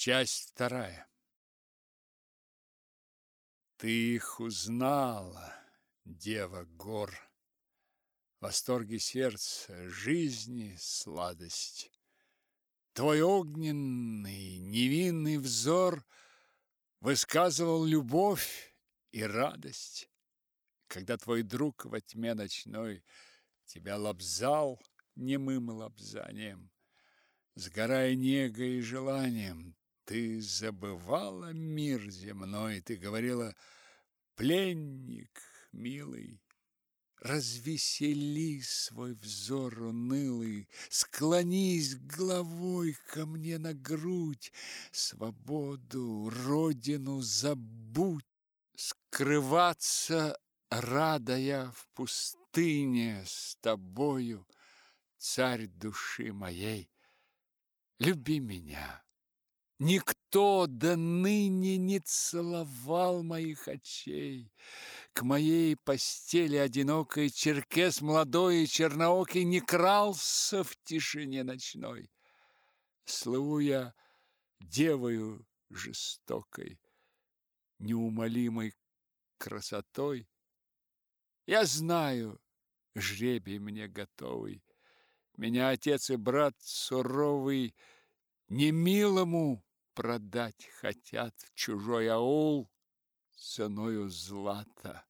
Часть вторая. Ты их узнала, дева гор, Восторги сердца, жизни сладость. Твой огненный, невинный взор Высказывал любовь и радость. Когда твой друг во тьме ночной Тебя лобзал немым лобзанием, Сгорая негой и желанием, Ты забывала мир земной, Ты говорила, пленник милый, Развесели свой взор унылый, Склонись головой ко мне на грудь, Свободу, родину забудь. Скрываться, радая в пустыне с тобою, Царь души моей, люби меня. Никто до ныне не целовал моих очей. К моей постели одинокой черкес молодой и черноокий не крался в тишине ночной. Слыву я девою жестокой, неумолимой красотой. Я знаю, жребий мне готовый. Меня отец и брат суровый немилому продать хотят в чужой аул ценою злата.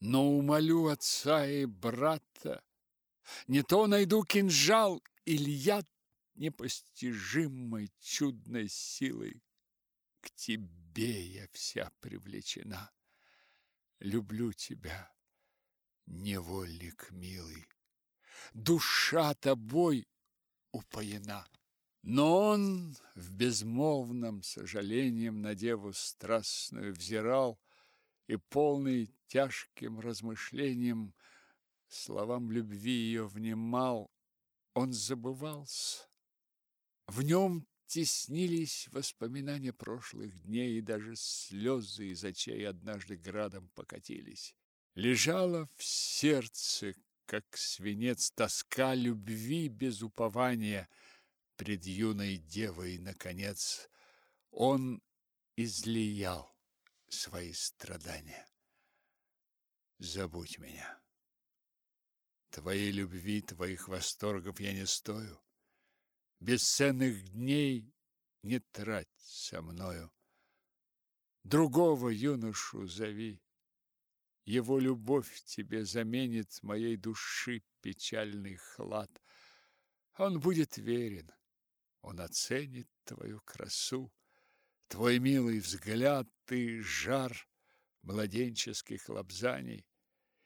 Но умолю отца и брата, не то найду кинжал или яд непостижимой чудной силой. К тебе я вся привлечена. Люблю тебя, невольник милый. Душа тобой упоена. Но он в безмолвном сожалением на деву страстную взирал и полный тяжким размышлением словам любви ее внимал, он забывался. В нем теснились воспоминания прошлых дней, и даже слезы из очей однажды градом покатились. Лежала в сердце, как свинец, тоска любви без упования – пред юной девой, наконец, он излиял свои страдания. Забудь меня. Твоей любви, твоих восторгов я не стою. Бесценных дней не трать со мною. Другого юношу зови. Его любовь тебе заменит моей души печальный хлад. Он будет верен, он оценит твою красу, твой милый взгляд и жар младенческих лобзаний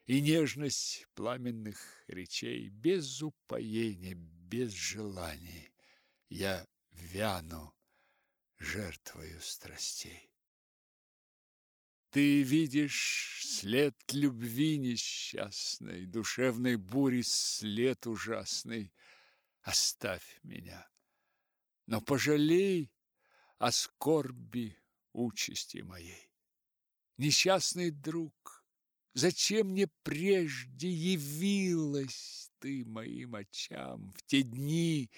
и нежность пламенных речей без упоения, без желаний. Я вяну жертвою страстей. Ты видишь след любви несчастной, душевной бури след ужасный. Оставь меня но пожалей о скорби участи моей. Несчастный друг, зачем мне прежде явилась ты моим очам в те дни,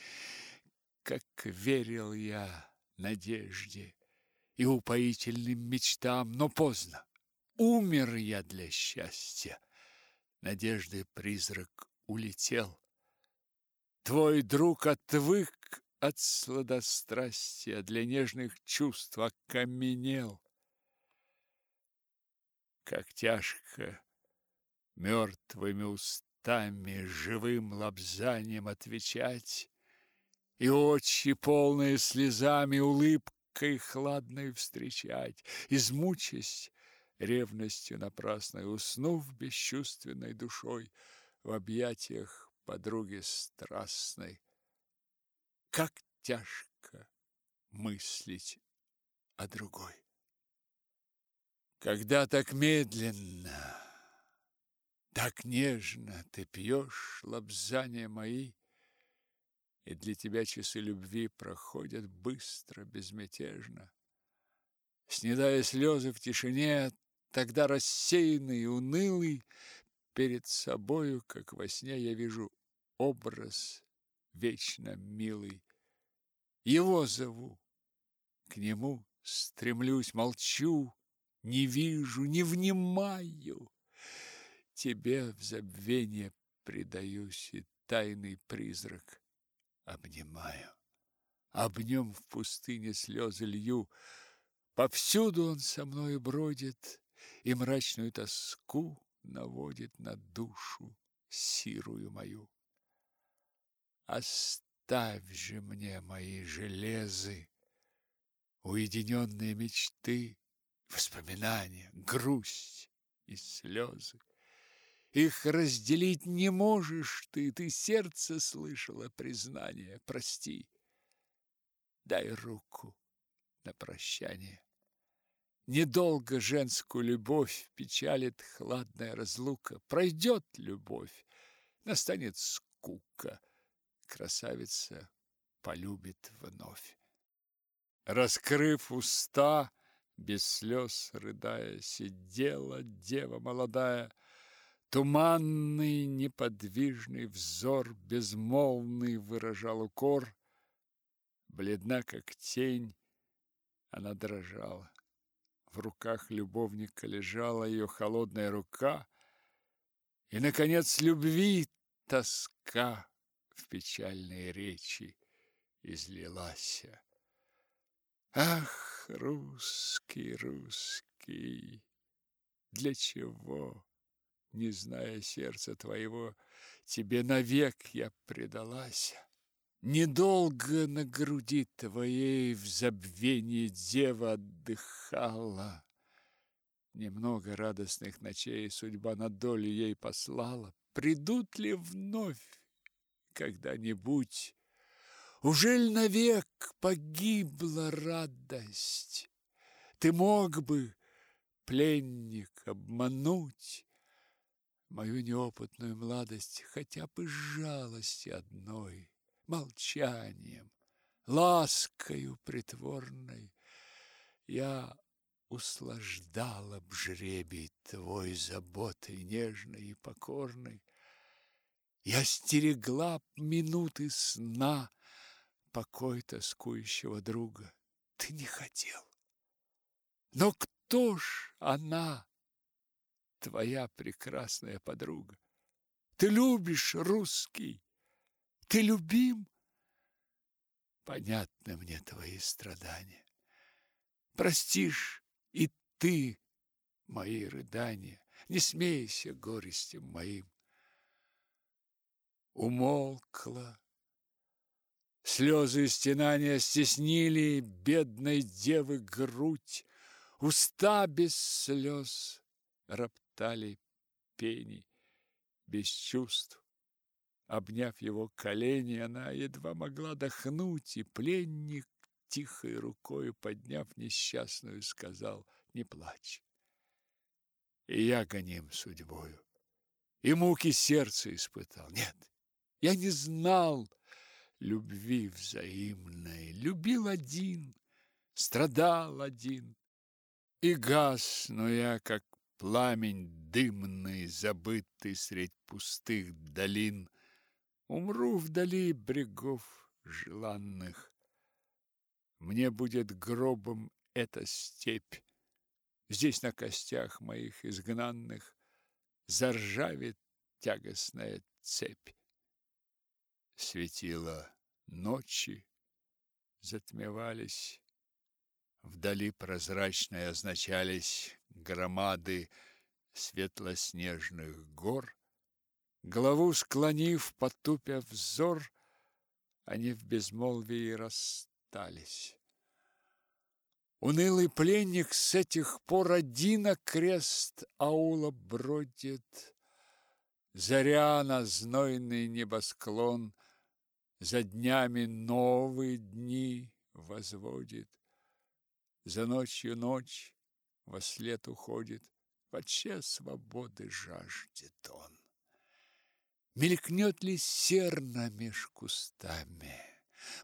как верил я надежде и упоительным мечтам, но поздно. Умер я для счастья. Надежды призрак улетел. Твой друг отвык от сладострастия для нежных чувств окаменел. Как тяжко мертвыми устами живым лобзанием отвечать, и очи, полные слезами, улыбкой хладной встречать, измучаясь ревностью напрасной, уснув бесчувственной душой в объятиях подруги страстной. Как тяжко мыслить о другой. Когда так медленно, так нежно ты пьешь лобзания мои, и для тебя часы любви проходят быстро, безмятежно. Снедая слезы в тишине, тогда рассеянный и унылый, перед собою, как во сне, я вижу образ вечно милый. Его зову, к нему стремлюсь, молчу, не вижу, не внимаю. Тебе в забвение предаюсь и тайный призрак обнимаю. Об нем в пустыне слезы лью, повсюду он со мною бродит и мрачную тоску наводит на душу сирую мою. Оставь же мне мои железы, уединенные мечты, воспоминания, грусть и слезы. Их разделить не можешь ты, ты сердце слышала признание, прости. Дай руку на прощание. Недолго женскую любовь печалит хладная разлука. Пройдет любовь, настанет скука. Красавица полюбит вновь. Раскрыв уста, без слез рыдая, сидела дева молодая, Туманный, неподвижный взор, безмолвный выражал укор. Бледна, как тень, она дрожала. В руках любовника лежала ее холодная рука, и, наконец, любви тоска в печальной речи излилась. Ах, русский, русский, для чего, не зная сердца твоего, тебе навек я предалась? Недолго на груди твоей в забвении дева отдыхала. Немного радостных ночей судьба на долю ей послала. Придут ли вновь когда-нибудь? Ужель навек погибла радость? Ты мог бы, пленник, обмануть мою неопытную младость хотя бы жалости одной молчанием, ласкою притворной. Я услаждала б жребий твой заботой нежной и покорной. Я стерегла минуты сна, покой тоскующего друга. Ты не хотел. Но кто ж она, твоя прекрасная подруга? Ты любишь русский, ты любим? Понятны мне твои страдания. Простишь и ты мои рыдания. Не смейся горестям моим. Умолкла. Слезы и стенания стеснили бедной девы грудь. Уста без слез роптали пени, без чувств Обняв его колени, она едва могла дохнуть, и пленник, тихой рукой подняв несчастную, сказал, не плачь. И я гоним судьбою, и муки сердца испытал. Нет, я не знал любви взаимной, любил один, страдал один. И гас, но я, как пламень дымный, забытый средь пустых долин, Умру вдали брегов желанных. Мне будет гробом эта степь. Здесь на костях моих изгнанных Заржавит тягостная цепь. Светило ночи затмевались, Вдали прозрачной означались Громады светлоснежных гор, Голову склонив, потупя взор, они в безмолвии расстались. Унылый пленник с этих пор один крест аула бродит. Заря на знойный небосклон За днями новые дни возводит. За ночью ночь во след уходит, Вообще свободы жаждет он. Мелькнет ли серна меж кустами?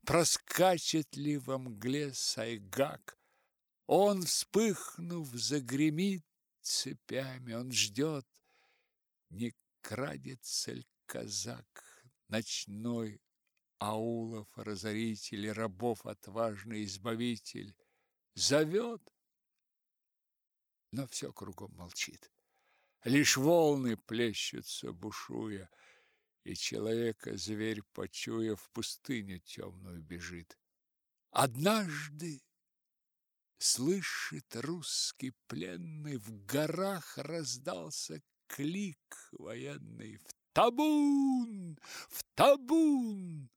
Проскачет ли во мгле сайгак? Он, вспыхнув, загремит цепями, Он ждет, не крадется ли казак Ночной аулов разоритель, Рабов отважный избавитель, зовет, но все кругом молчит. Лишь волны плещутся, бушуя, и человека зверь, почуя, в пустыню темную бежит. Однажды слышит русский пленный, в горах раздался клик военный. В табун! В табун!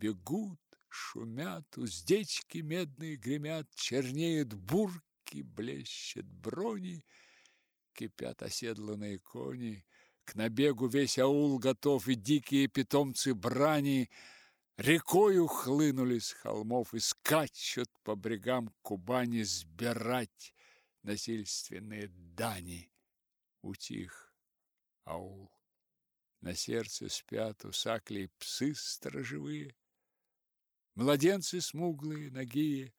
Бегут, шумят, уздечки медные гремят, чернеют бурки, блещет брони, кипят оседланные кони, к набегу весь аул готов, и дикие питомцы брани рекою хлынули с холмов и скачут по брегам Кубани сбирать насильственные дани. Утих аул. На сердце спят у саклей псы сторожевые, Младенцы смуглые, нагие,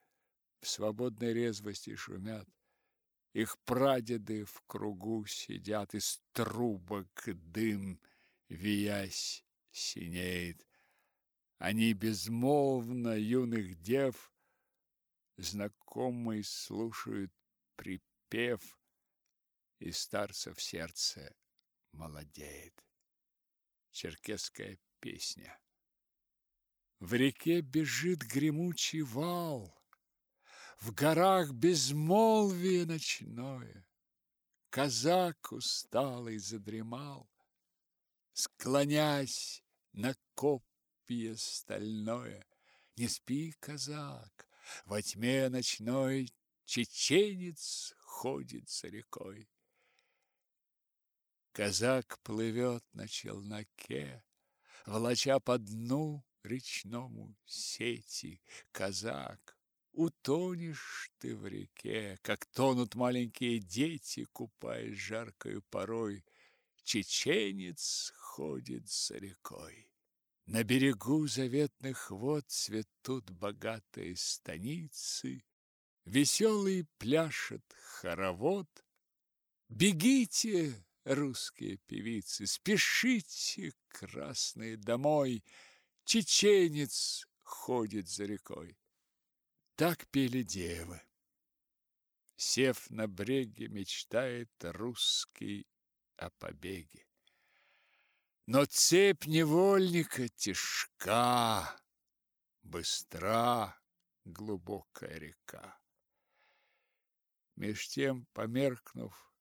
В свободной резвости шумят. Их прадеды в кругу сидят, Из трубок дым, виясь, синеет. Они безмолвно юных дев Знакомый слушают припев, И старцев сердце молодеет. Черкесская песня. В реке бежит гремучий вал, В горах безмолвие ночное. Казак усталый задремал, Склонясь на копье стальное. Не спи, казак, во тьме ночной Чеченец ходит за рекой. Казак плывет на челноке, Волоча по дну речному сети, казак, Утонешь ты в реке, как тонут маленькие дети, Купаясь жаркою порой. Чеченец ходит за рекой. На берегу заветных вод цветут богатые станицы, Веселый пляшет хоровод. Бегите, русские певицы, спешите, красные, домой, Чеченец ходит за рекой. Так пели девы. Сев на бреге, мечтает русский о побеге. Но цепь невольника тяжка, быстра глубокая река. Меж тем, померкнув,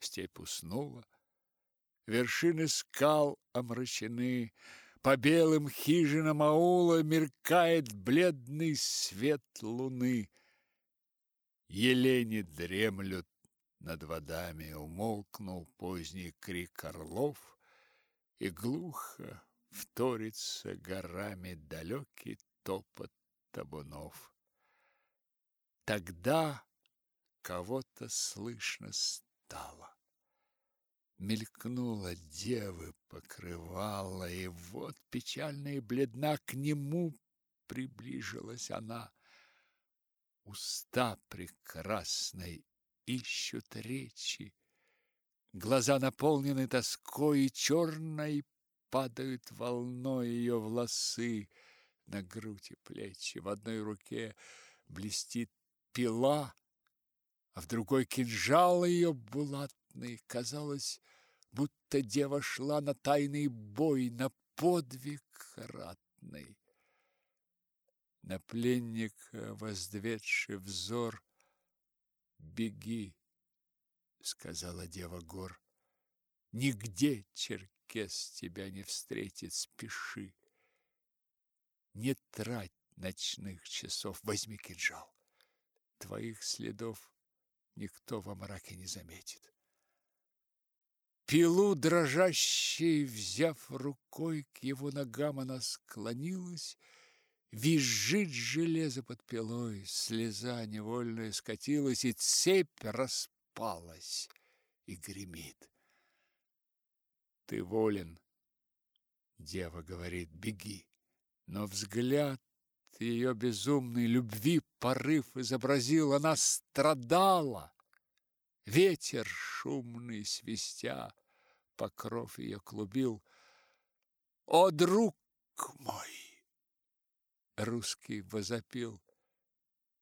степь уснула, вершины скал омрачены, по белым хижинам аула меркает бледный свет луны. Елени дремлют над водами, умолкнул поздний крик орлов, и глухо вторится горами далекий топот табунов. Тогда кого-то слышно стало мелькнула девы покрывала, и вот печальная и бледна к нему приближилась она. Уста прекрасной ищут речи, глаза наполнены тоской, и черной падают волной ее волосы на грудь и плечи. В одной руке блестит пила, а в другой кинжал ее булатный. Казалось, будто дева шла на тайный бой, на подвиг ратный. На пленника воздведший взор «Беги», — сказала дева гор, — «нигде черкес тебя не встретит, спеши. Не трать ночных часов, возьми кинжал. Твоих следов никто во мраке не заметит. Пилу дрожащей, взяв рукой, к его ногам она склонилась, Визжит железо под пилой, слеза невольная скатилась, И цепь распалась и гремит. Ты волен, дева говорит, беги, но взгляд ее безумной любви порыв изобразил, она страдала, Ветер шумный свистя, покров ее клубил. О, друг мой! Русский возопил.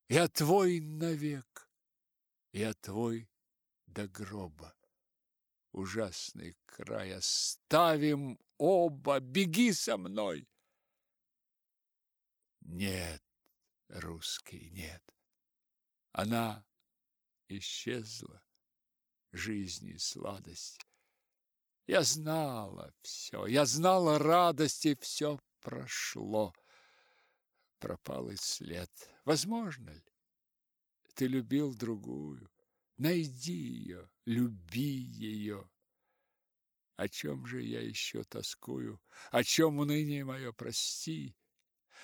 Я твой навек, я твой до гроба. Ужасный край оставим оба, беги со мной. Нет, русский, нет. Она исчезла, жизни сладость. Я знала все, я знала радости, все прошло. Пропал и след. Возможно ли? Ты любил другую. Найди ее, люби ее. О чем же я еще тоскую? О чем уныние мое, прости?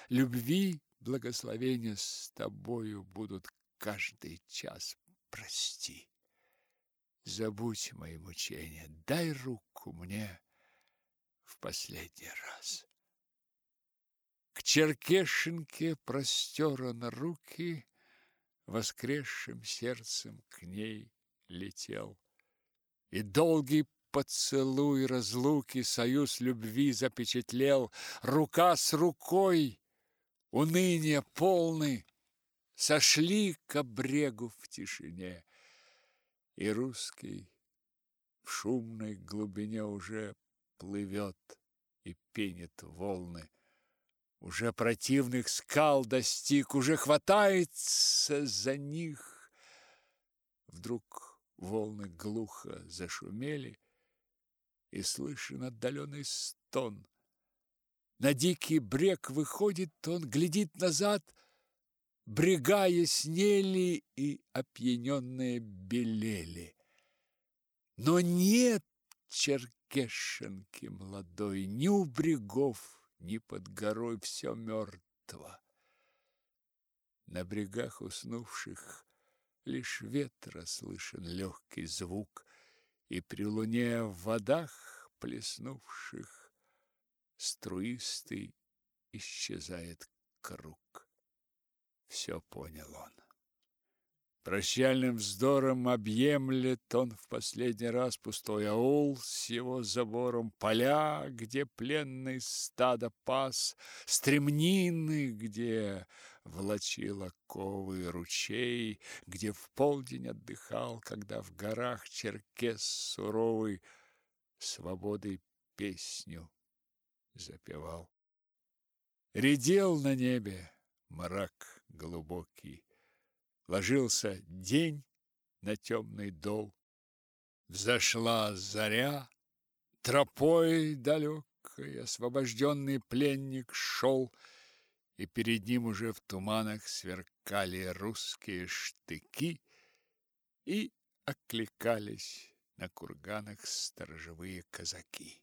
Любви, благословения с тобою будут каждый час, прости. Забудь мои мучения, дай руку мне в последний раз. К Черкешенке простераны руки, Воскресшим сердцем к ней летел. И долгий поцелуй разлуки Союз любви запечатлел. Рука с рукой, уныние полны, Сошли к обрегу в тишине. И русский в шумной глубине уже плывет и пенит волны уже противных скал достиг, уже хватается за них. Вдруг волны глухо зашумели, и слышен отдаленный стон. На дикий брег выходит он, глядит назад, брега яснели и опьяненные белели. Но нет черкешенки молодой, ни у брегов, ни под горой все мертво. На брегах уснувших лишь ветра слышен легкий звук, и при луне в водах плеснувших струистый исчезает круг. Все понял он. Прощальным вздором объемлет он в последний раз пустой аул с его забором, поля, где пленный стадо пас, стремнины, где влачил ковы ручей, где в полдень отдыхал, когда в горах черкес суровый свободой песню запевал. Редел на небе мрак глубокий, Ложился день на темный дол. Взошла заря, тропой далекой освобожденный пленник шел, и перед ним уже в туманах сверкали русские штыки и окликались на курганах сторожевые казаки.